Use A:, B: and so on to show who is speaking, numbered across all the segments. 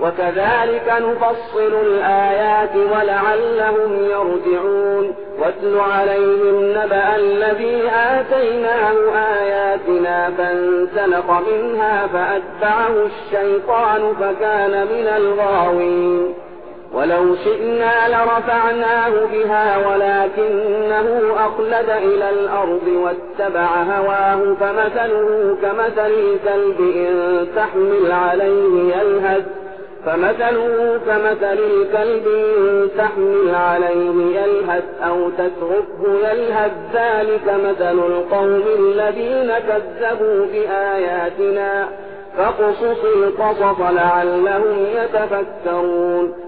A: وكذلك نفصل الآيات ولعلهم يرجعون. واتل عليهم نبأ الذي آتيناه آياتنا فانسلق منها فأتبعه الشيطان فكان من الغاوين. ولو شئنا لرفعناه بها ولكنه أخلد إلى الأرض واتبع هواه فمثله كمثل الكلب إن تحمل عليه يلهث فمثله كمثل الكلب تحمل عليه يلهث أو تتركه يلهث. ذلك مثل القوم الذين كذبوا بآياتنا. فاقصص القصص لعلهم يتفكرون.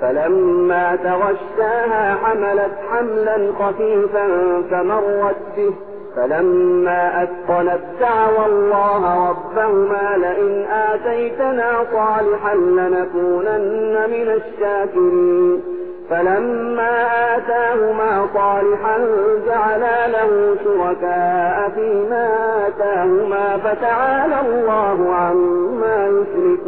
A: فلما تغشاها حملت حملا خفيفا فمرت به. فلما أثقلت دعوى الله ربهما لئن آتيتنا صالحا لنكونن من الشاكرين. فلما آتاهما صالحا جعلا له شركاء فيما آتاهما فتعالى الله عما يشركون.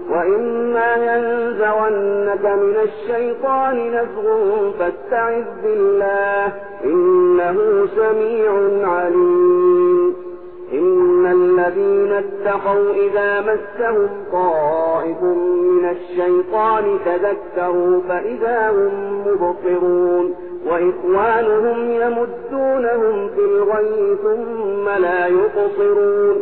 A: وإما ينزغنك من الشيطان نزغ فاستعذ بالله إنه سميع عليم. إن الذين اتقوا إذا مسهم طائف من الشيطان تذكروا فإذا هم مبصرون. وإخوانهم يمدونهم في الغي ثم لا يقصرون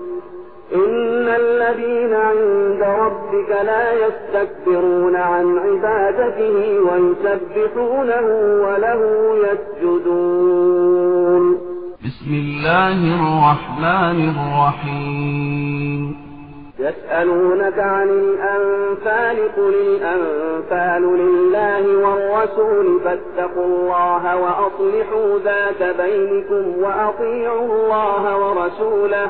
A: إن الذين عند ربك لا يستكبرون عن عبادته ويسبحونه وله يسجدون.
B: بسم الله الرحمن الرحيم.
A: يسألونك عن الأنفال قل الأنفال لله والرسول فاتقوا الله وأصلحوا ذات بينكم وأطيعوا الله ورسوله.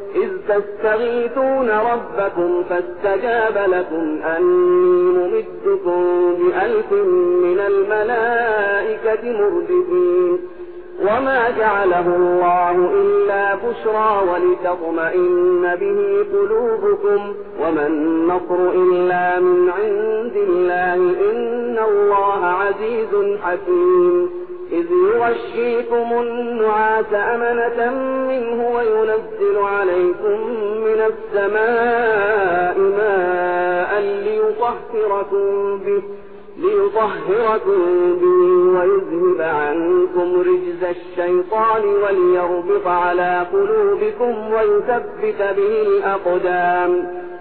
A: إذ تستغيثون ربكم فاستجاب لكم أني ممدكم بألف من الملائكة مردفين. وما جعله الله إلا بشرى ولتطمئن به قلوبكم. وما النصر إلا من عند الله. إن الله عزيز حكيم. إذ يغشيكم النعاس أمنة منه وينزل عليكم السماء ماء ليطهر ليطهركم به ليطهركم به ويذهب عنكم رجز الشيطان وليربط على قلوبكم ويثبت به الأقدام.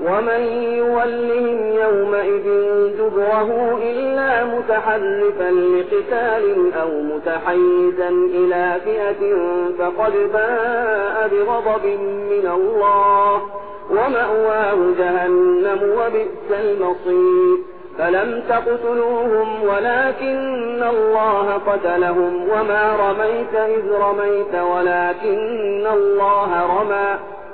A: ومن يولهم يومئذ دبره إلا متحرفا لقتال أو متحيزا إلى فئة فقد باء بغضب من الله ومأواه جهنم وبئس المصير فلم تقتلوهم ولكن الله قتلهم وما رميت إذ رميت ولكن الله رمى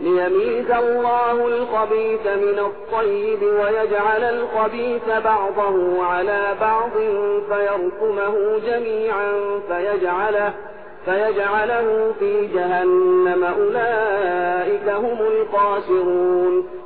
A: ليميز الله الخبيث من الطيب ويجعل الخبيث بعضه على بعض فيركمه جميعا فيجعله فيجعله في جهنم أولئك هم الخاسرون